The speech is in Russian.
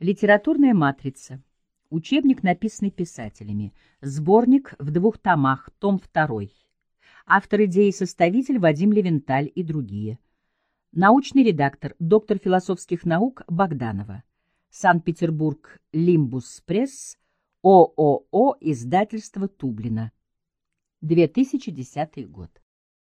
Литературная матрица. Учебник, написанный писателями. Сборник в двух томах, том 2. Автор идеи составитель Вадим Левенталь и другие. Научный редактор, доктор философских наук Богданова. Санкт-Петербург, Лимбус Пресс, ООО, издательство Тублина. 2010 год.